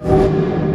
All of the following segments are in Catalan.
you.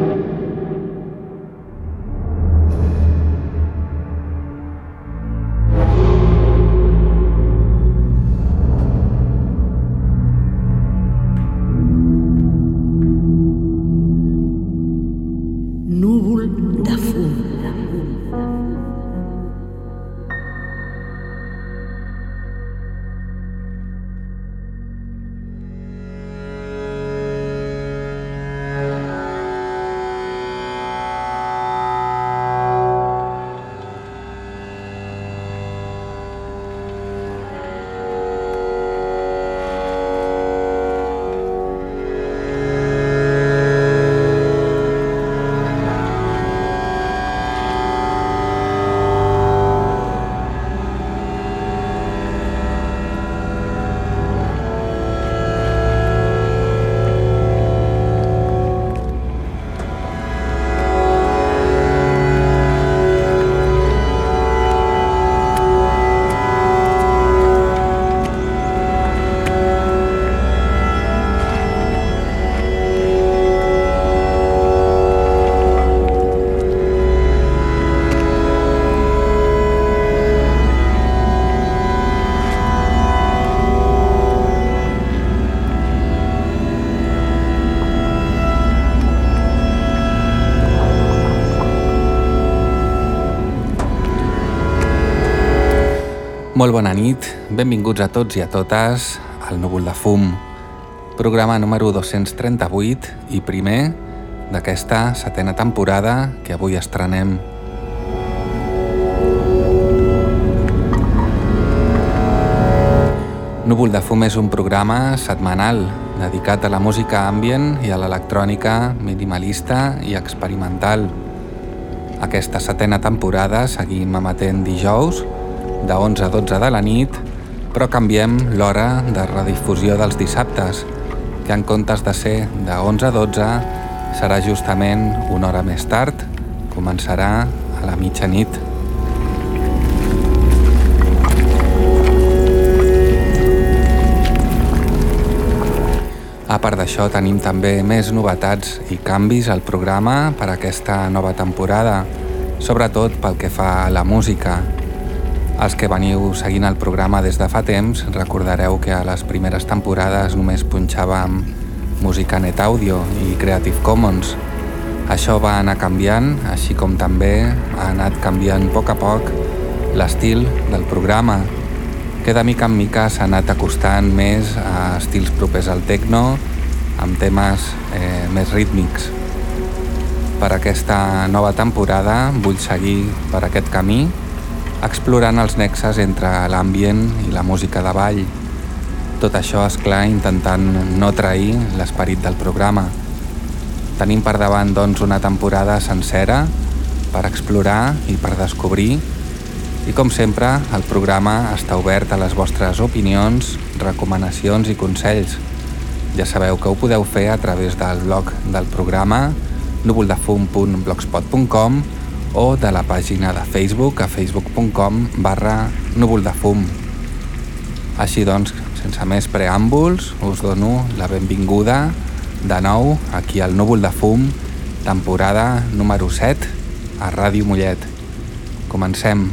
Molt bona nit, benvinguts a tots i a totes al Núvol de Fum, programa número 238 i primer d'aquesta setena temporada que avui estrenem. Núvol de Fum és un programa setmanal dedicat a la música ambient i a l'electrònica minimalista i experimental. Aquesta setena temporada seguim emetent dijous de 11 a 12 de la nit, però canviem l'hora de redifusió dels dissabtes, que en comptes de ser de 11 a 12 serà justament una hora més tard, començarà a la mitjanit. A part d'això tenim també més novetats i canvis al programa per a aquesta nova temporada, sobretot pel que fa a la música. Els que veniu seguint el programa des de fa temps recordareu que a les primeres temporades només punxàvem música net audio i Creative Commons. Això va anar canviant, així com també ha anat canviant a poc a poc l'estil del programa, que de mica en mica s'ha anat acostant més a estils propers al techno, amb temes eh, més rítmics. Per aquesta nova temporada vull seguir per aquest camí explorant els nexes entre l'ambient i la música de ball. Tot això, és clar, intentant no trair l'esperit del programa. Tenim per davant, doncs, una temporada sencera per explorar i per descobrir i, com sempre, el programa està obert a les vostres opinions, recomanacions i consells. Ja sabeu que ho podeu fer a través del blog del programa núvoldefum.blogspot.com o de la pàgina de Facebook a facebook.com barra núvol de fum. Així doncs, sense més preàmbuls, us dono la benvinguda de nou aquí al Núvol de Fum, temporada número 7 a Ràdio Mollet. Comencem.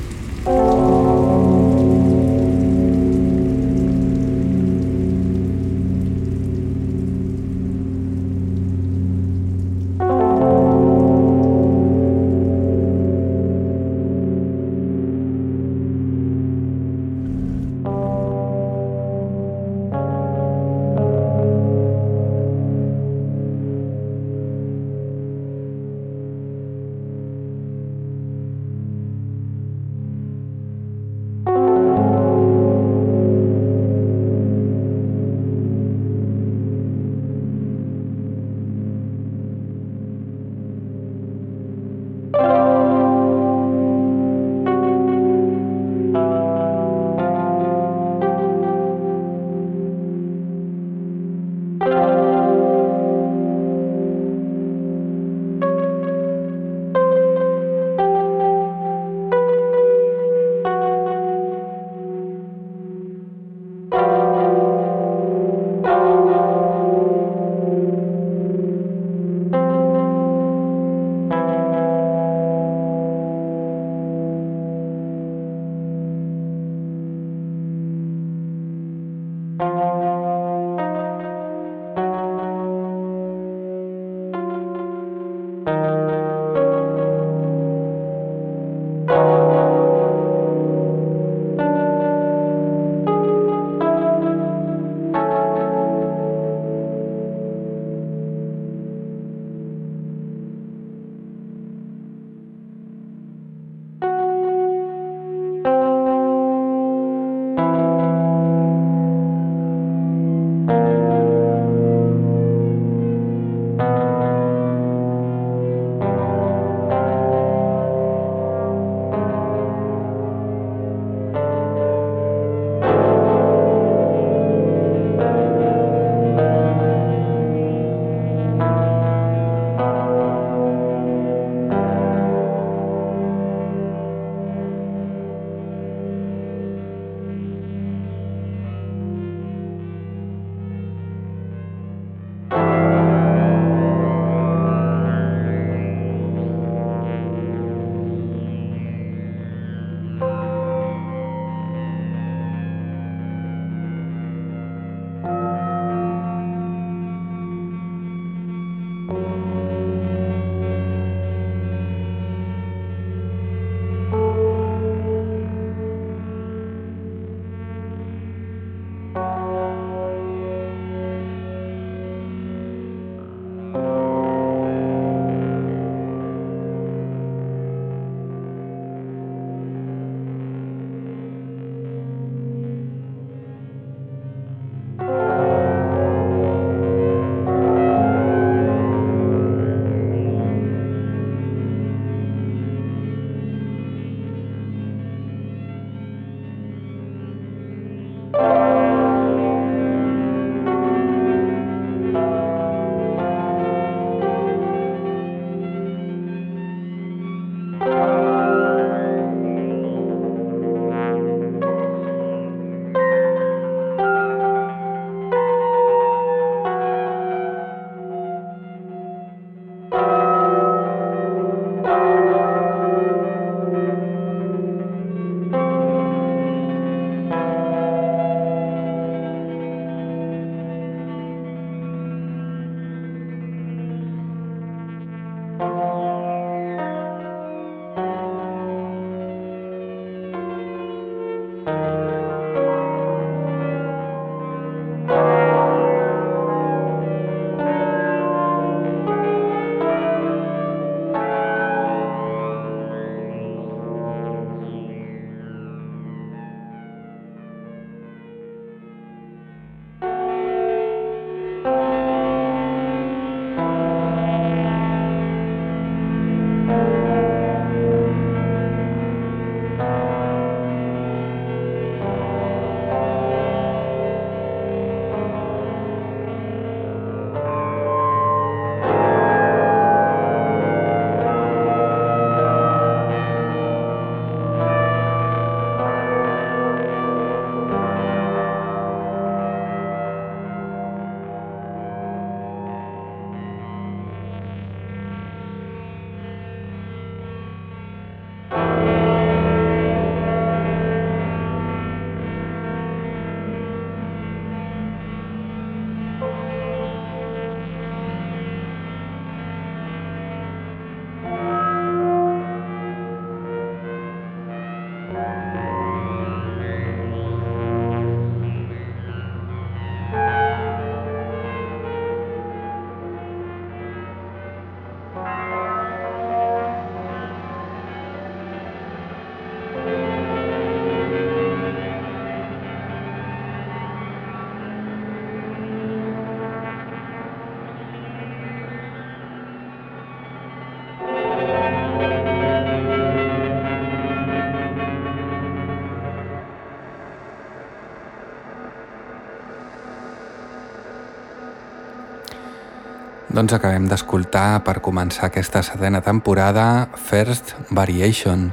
Doncs acabem d'escoltar per començar aquesta setena temporada First Variation,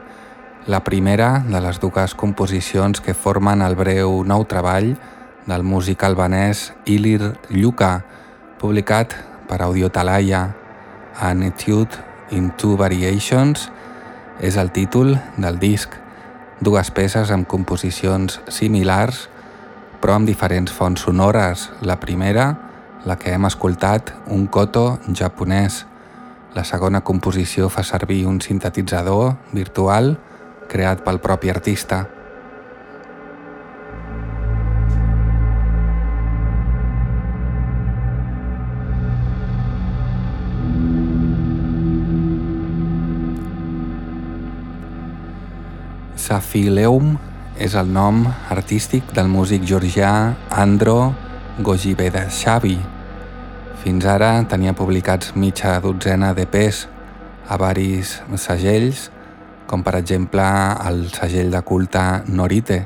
la primera de les dues composicions que formen el breu nou treball del músic albanès Ilir Lluka, publicat per Audio Talaya. An Etude in Two Variations és el títol del disc, dues peces amb composicions similars però amb diferents fonts sonores. La primera, la que hem escoltat, un koto japonès. La segona composició fa servir un sintetitzador virtual creat pel propi artista. Safileum és el nom artístic del músic georgià Andro Gojibedashavi, fins ara tenia publicats mitja dotzena d'EPs a varis segells, com per exemple el segell de culte Norite.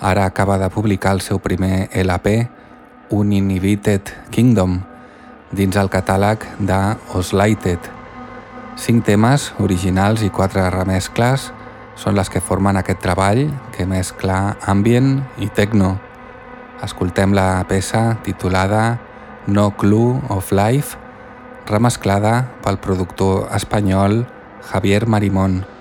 Ara acaba de publicar el seu primer LP, Uninhibited Kingdom, dins el catàleg de Oslighted. Cinc temes originals i quatre remescles són les que formen aquest treball que mescla ambient i techno. Escoltem la peça titulada no Clue of Life, remesclada pel productor espanyol Javier Marimón.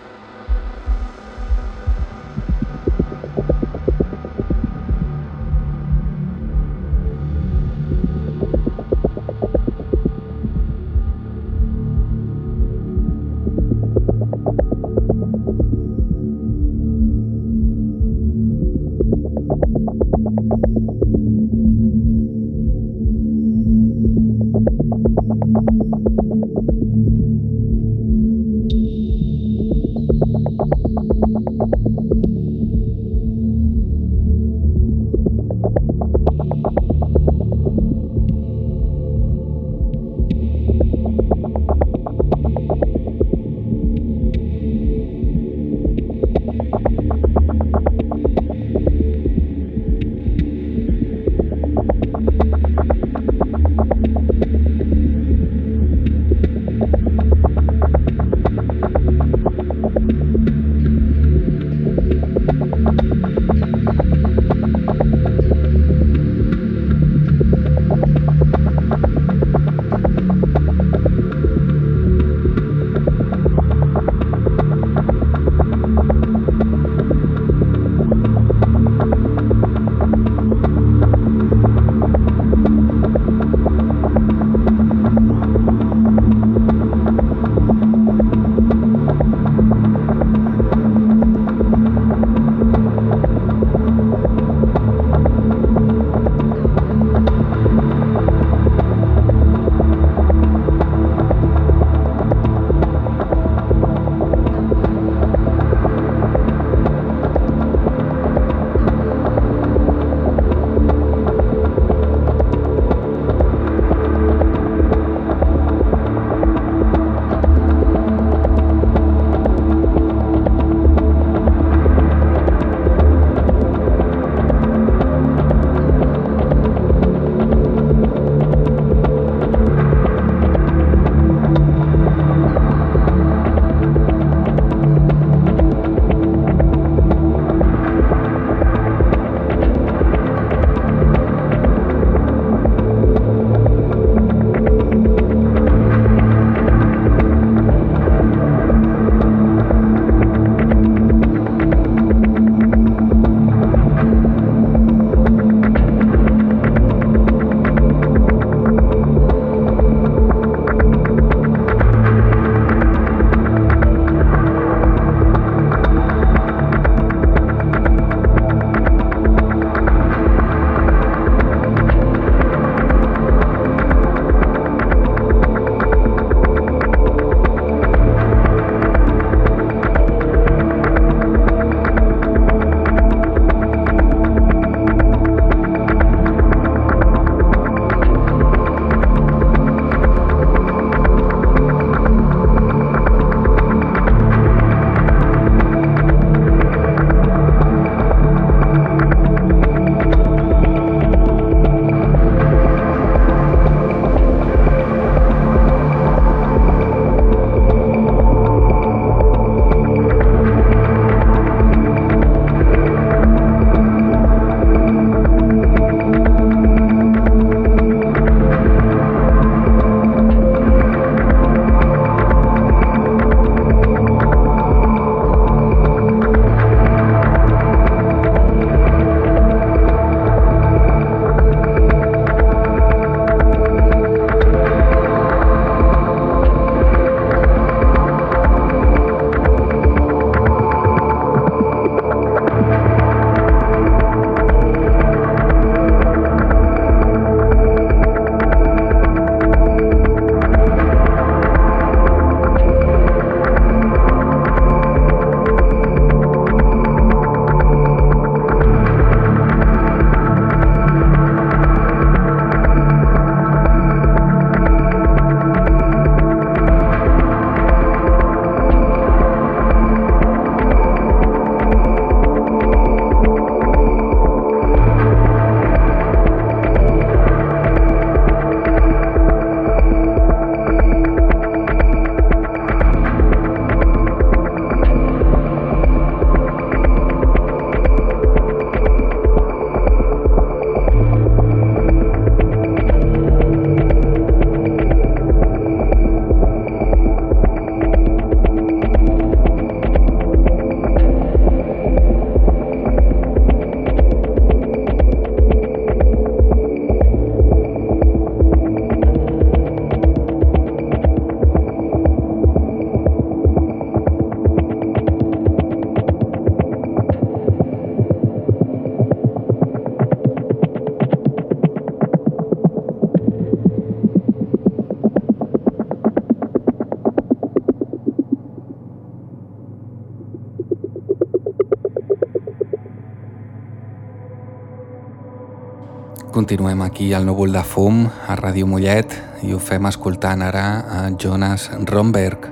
Continuem aquí al núvol de fum a Ràdio Mollet i ho fem escoltant ara a Jonas Romberg,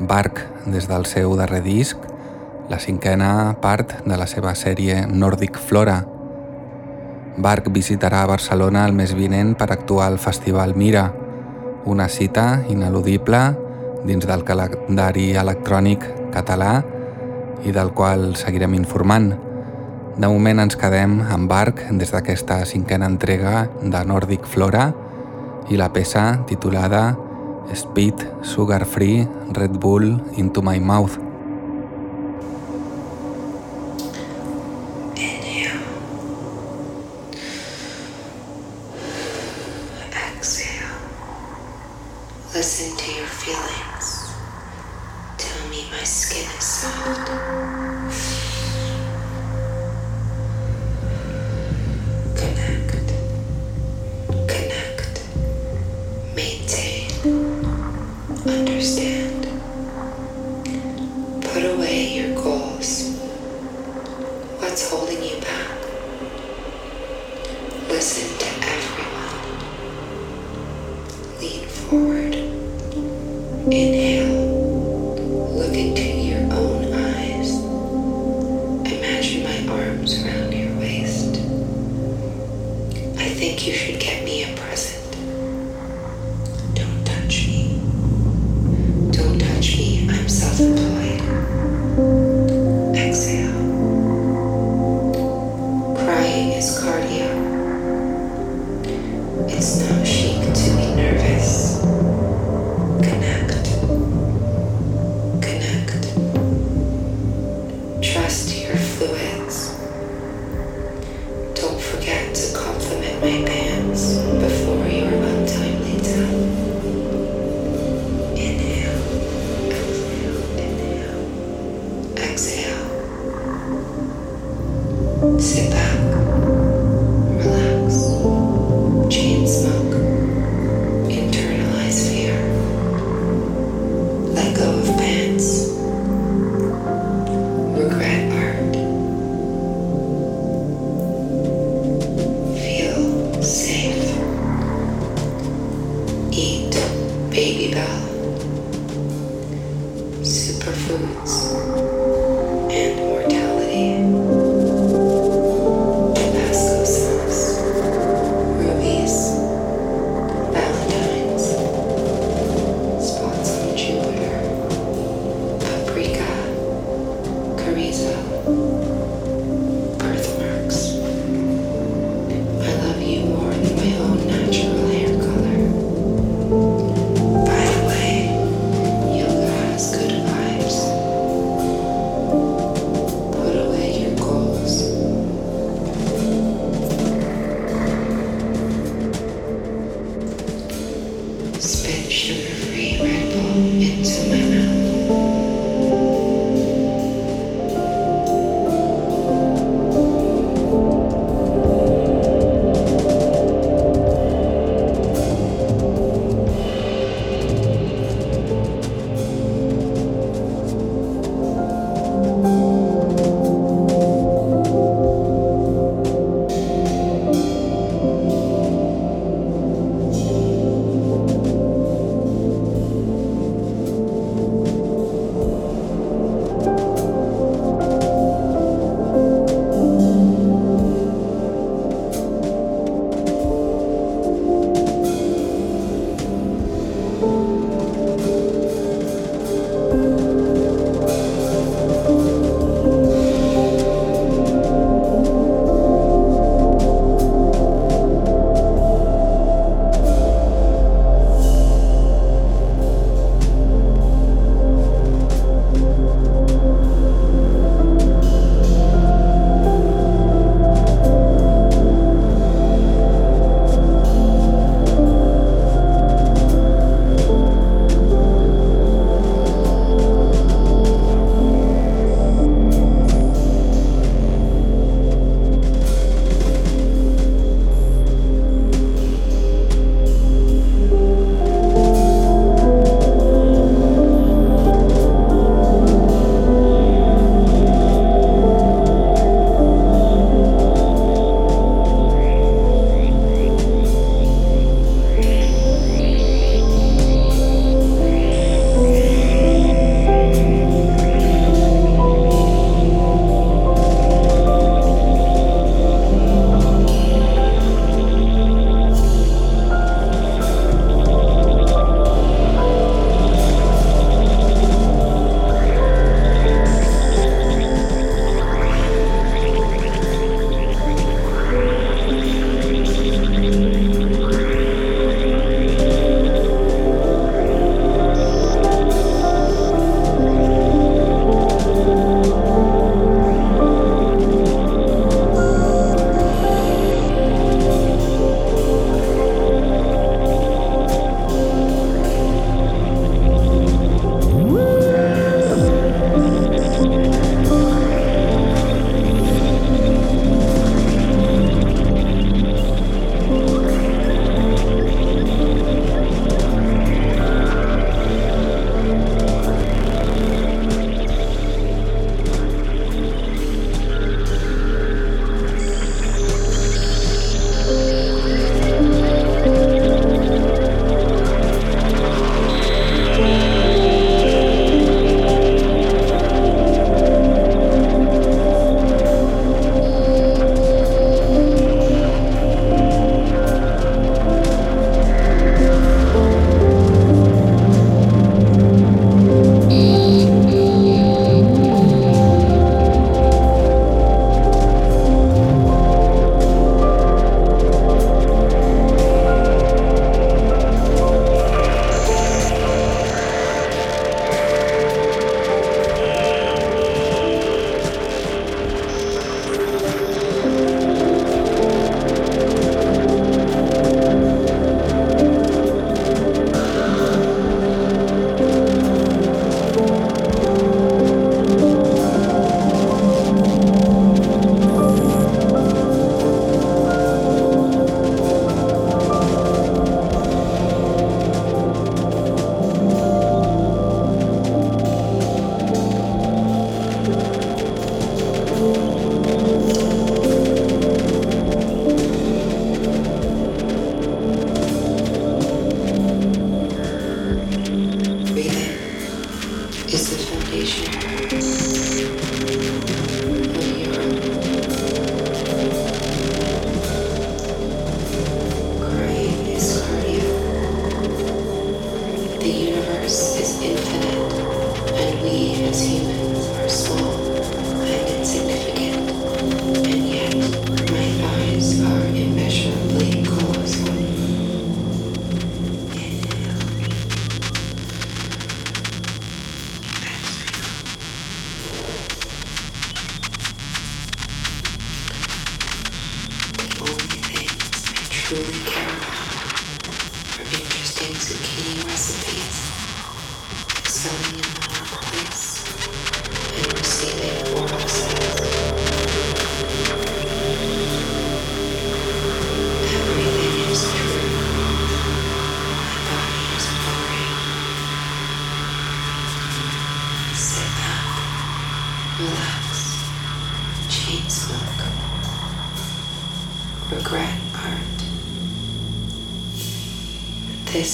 Bark, des del seu darrer disc, la cinquena part de la seva sèrie Nordic Flora. Bark visitarà Barcelona el mes vinent per actuar al Festival Mira, una cita ineludible dins del calendari electrònic català i del qual seguirem informant. De moment ens quedem amb Arc des d'aquesta cinquena entrega de Nordic Flora i la peça titulada Speed Sugar Free Red Bull Into My Mouth. adolescente.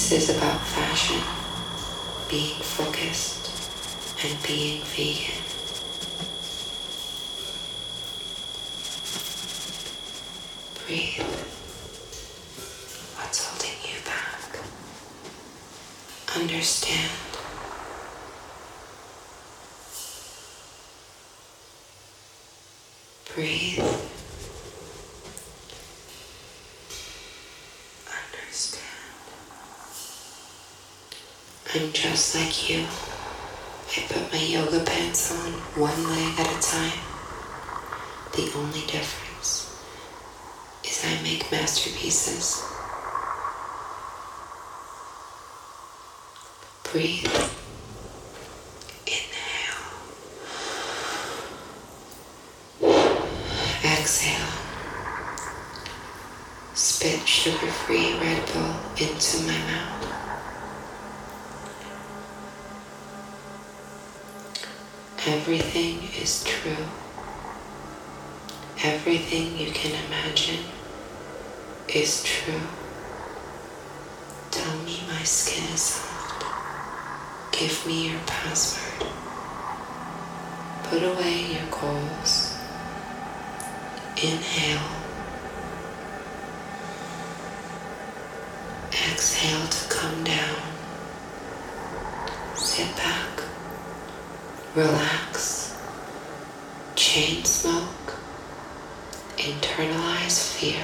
This is about fashion, being focused, and being vegan. Just like you. I put my yoga pants on one leg at a time. The only difference is I make masterpieces. Breathe. Inhale. Exhale. Spit sugar-free Red Bull into my mouth. Everything is true. Everything you can imagine is true. Tell me my skin is soft. Give me your password. Put away your goals. Inhale. Exhale to come down. Sit back. Relax. Chain smoke. Internalize fear.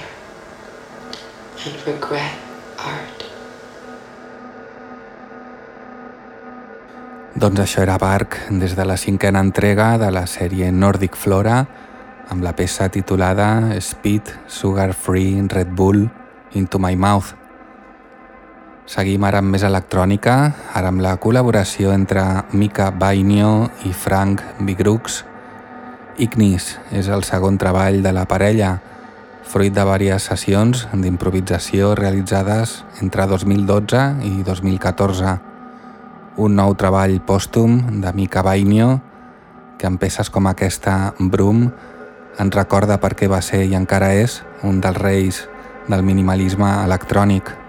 And regret art. Doncs això era Bark des de la cinquena entrega de la sèrie Nordic Flora amb la peça titulada Speed Sugar Free Red Bull Into My Mouth Seguim ara amb més electrònica, ara amb la col·laboració entre Mika Bainio i Frank Bigrux. Ignis és el segon treball de la parella, fruit de diverses sessions d'improvisació realitzades entre 2012 i 2014. Un nou treball pòstum de Mika Bainio que amb peces com aquesta Brum ens recorda per què va ser i encara és un dels reis del minimalisme electrònic.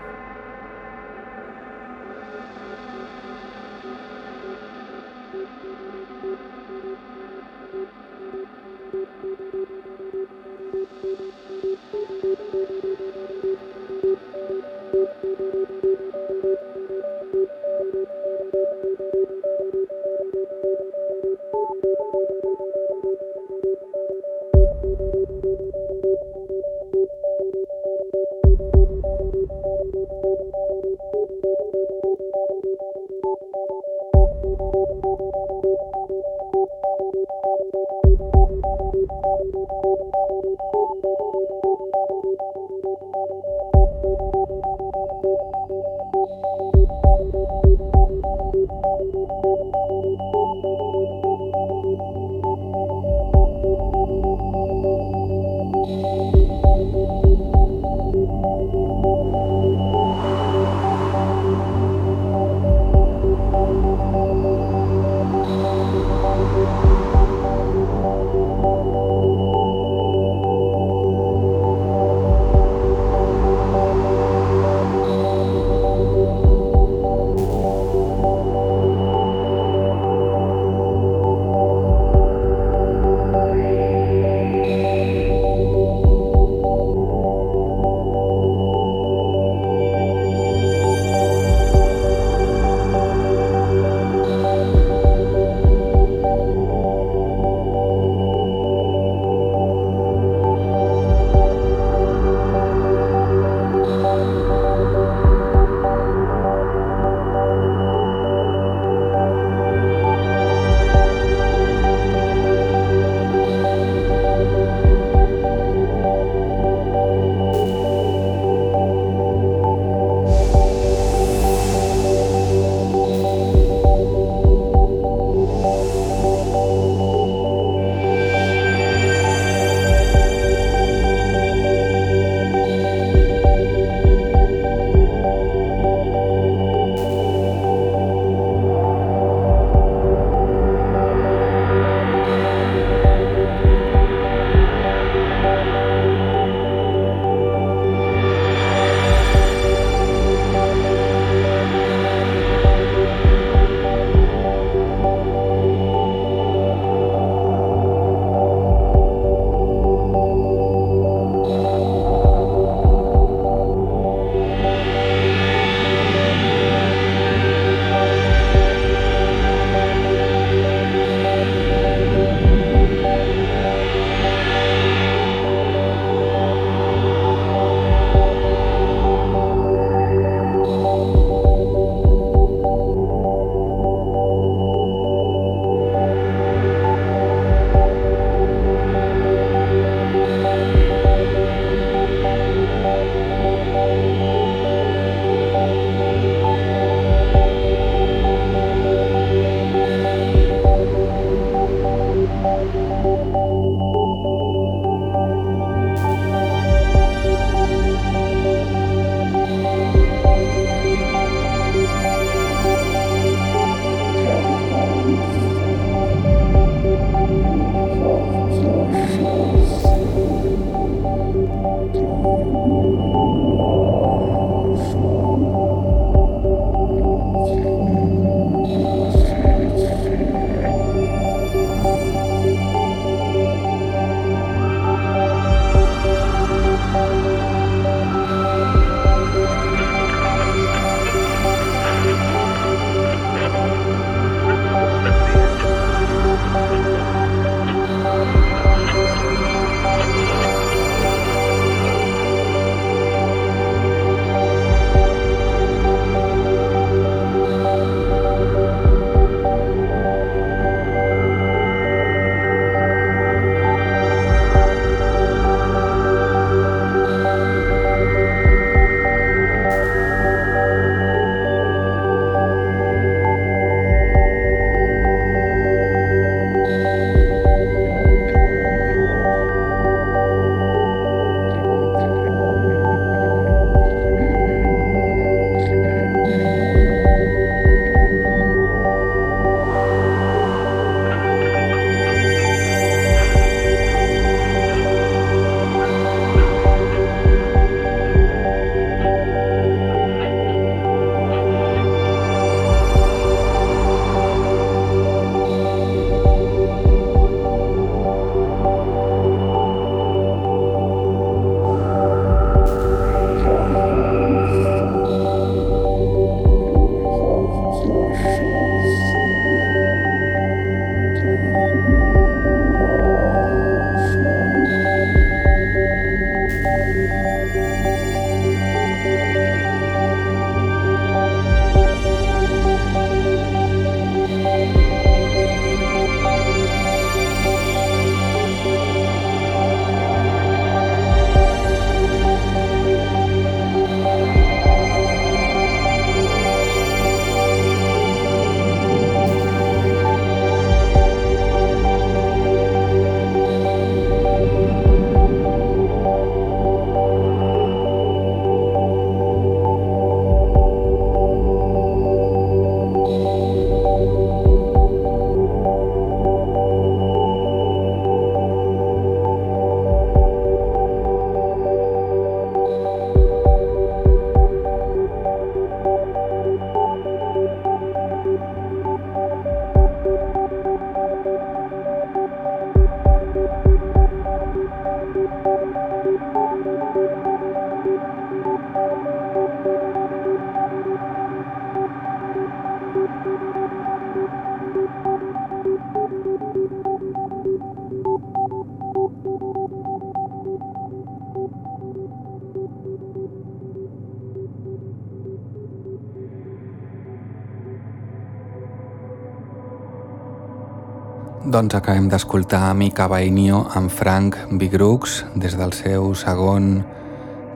Doncs acabem d'escoltar Mica Bainio amb Frank Bigrux des del seu segon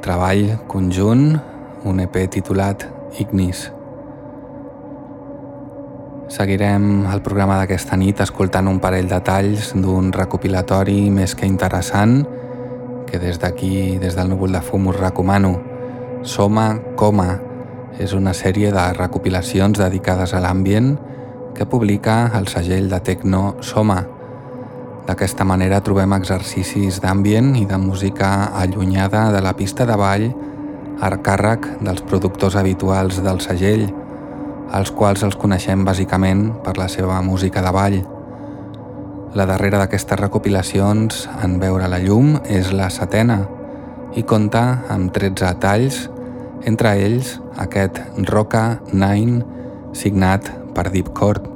treball conjunt, un EP titulat Ignis. Seguirem el programa d'aquesta nit escoltant un parell de talls d'un recopilatori més que interessant que des d'aquí, des del núvol de fum, us recomano. Soma Coma és una sèrie de recopilacions dedicades a l'ambient que publica el segell de Tecno Soma. D'aquesta manera trobem exercicis d'ambient i de música allunyada de la pista de ball a càrrec dels productors habituals del segell, els quals els coneixem bàsicament per la seva música de ball. La darrera d'aquestes recopilacions en veure la llum és la setena i compta amb 13 talls, entre ells aquest Roca 9 signat per Deep Court.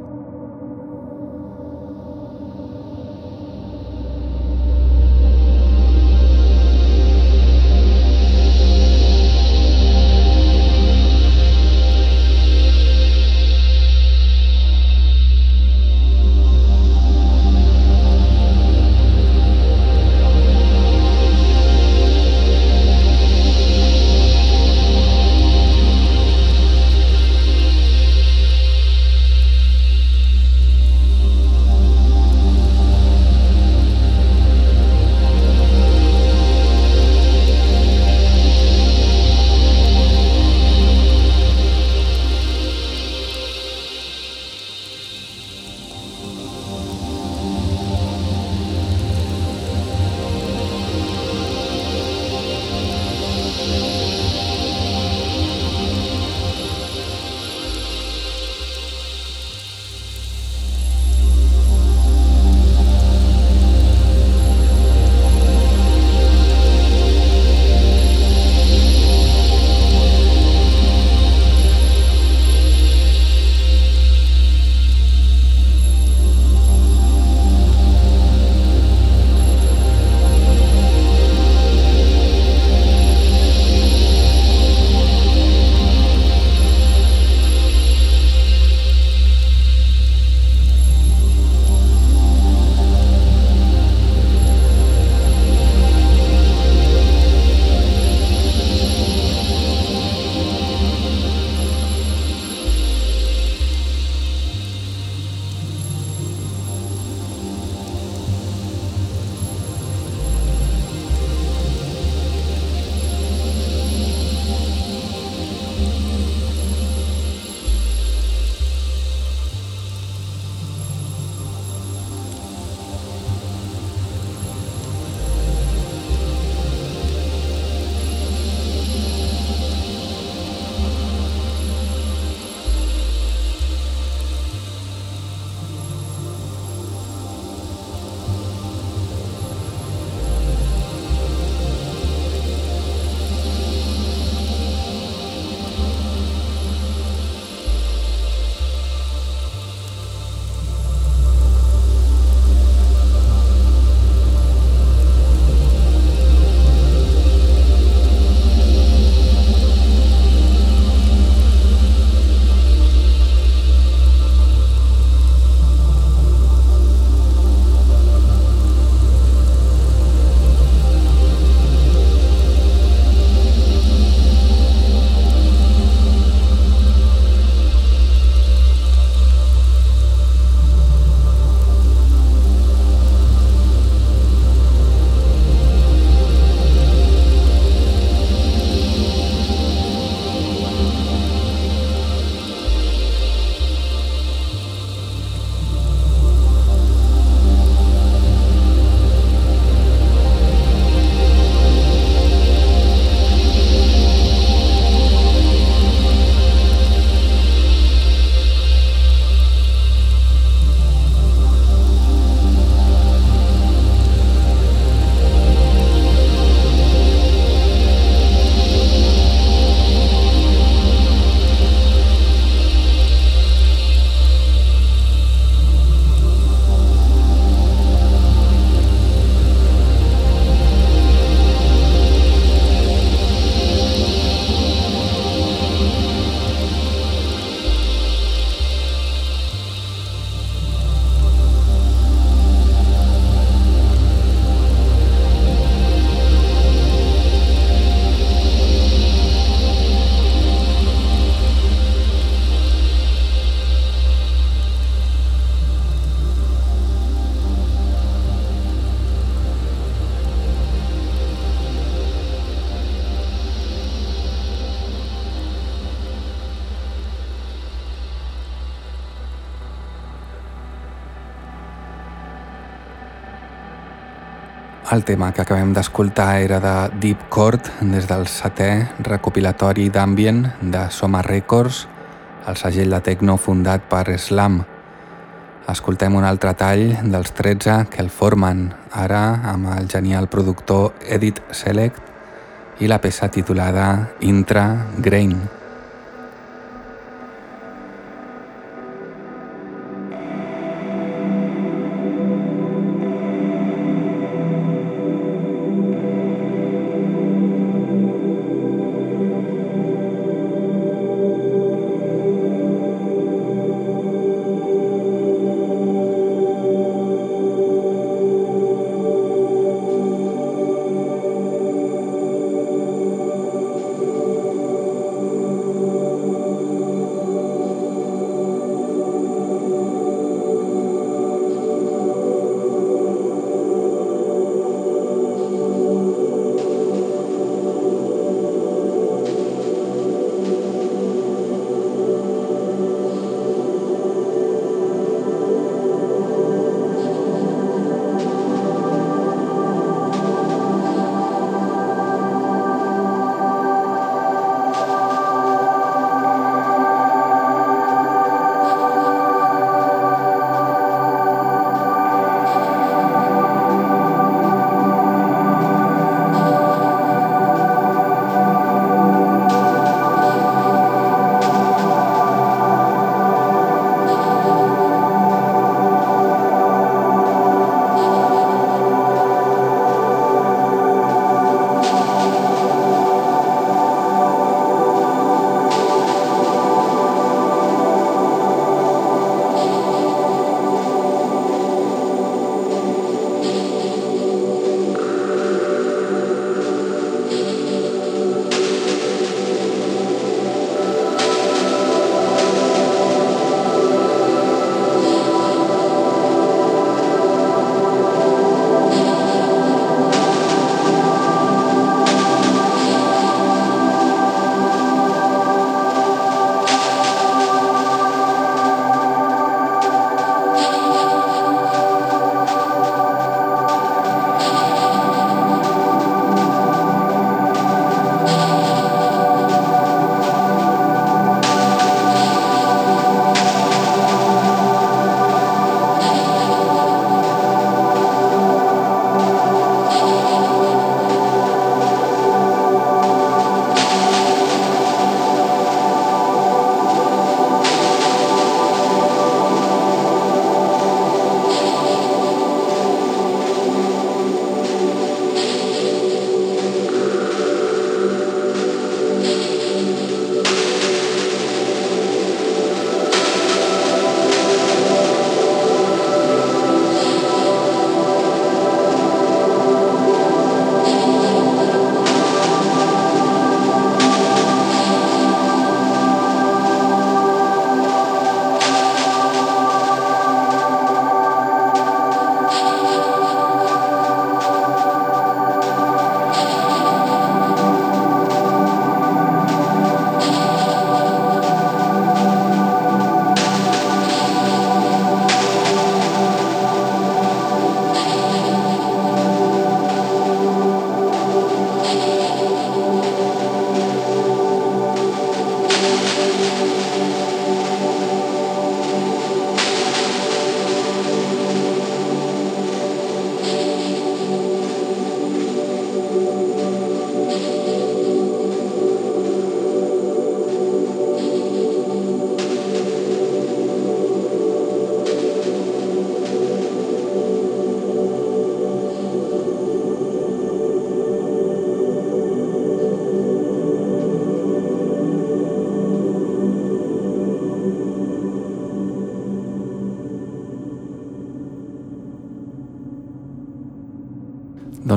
El tema que acabem d'escoltar era de Deep Court des del setè recopilatori d'ambient de Soma Records, el segell de techno fundat per Slam. Escoltem un altre tall dels 13 que el formen, ara amb el genial productor Edit Select i la peça titulada Intra Grain.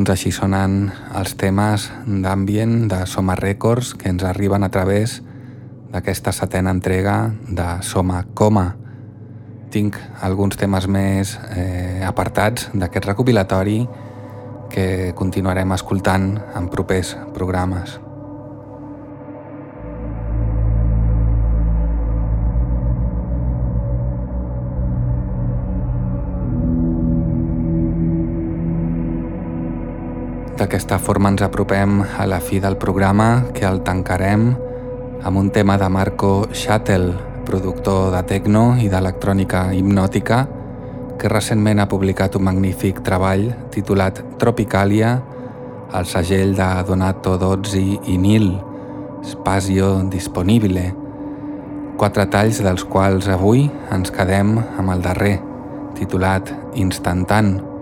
Doncs així sonen els temes d'ambient de Soma Records que ens arriben a través d'aquesta setena entrega de Soma Coma. Tinc alguns temes més eh, apartats d'aquest recopilatori que continuarem escoltant en propers programes. D'aquesta forma ens apropem a la fi del programa que el tancarem amb un tema de Marco Shuttle, productor de techno i d'electrònica hipnòtica, que recentment ha publicat un magnífic treball titulat Tropicalia al segell de Donato Dozzi i Nil, Spazio Disponibile, quatre talls dels quals avui ens quedem amb el darrer, titulat Instantant.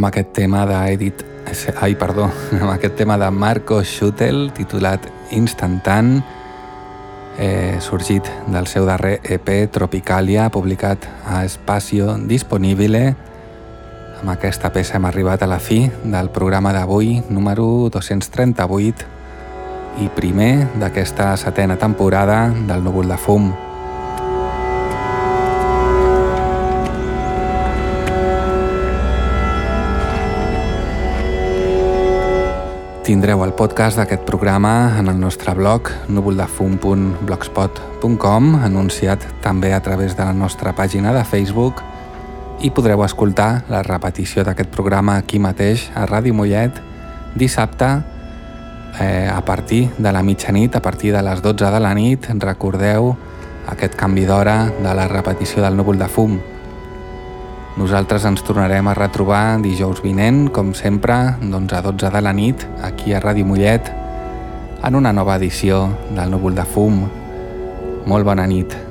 Amb aquest tema d'Edith... Ai, perdó, amb aquest tema de Marco Schutel titulat Instantant, eh, sorgit del seu darrer EP Tropicalia, publicat a Espacio Disponibile. Amb aquesta peça hem arribat a la fi del programa d'avui, número 238 i primer d'aquesta setena temporada del Núvol de Fum. Tindreu el podcast d'aquest programa en el nostre blog núvoldefum.blogspot.com anunciat també a través de la nostra pàgina de Facebook i podreu escoltar la repetició d'aquest programa aquí mateix a Ràdio Mollet dissabte eh, a partir de la mitjanit, a partir de les 12 de la nit. Recordeu aquest canvi d'hora de la repetició del núvol de fum. Nosaltres ens tornarem a retrobar dijous vinent, com sempre, doncs a 12 de la nit, aquí a Ràdio Mollet, en una nova edició del Núvol de Fum. Molt bona nit.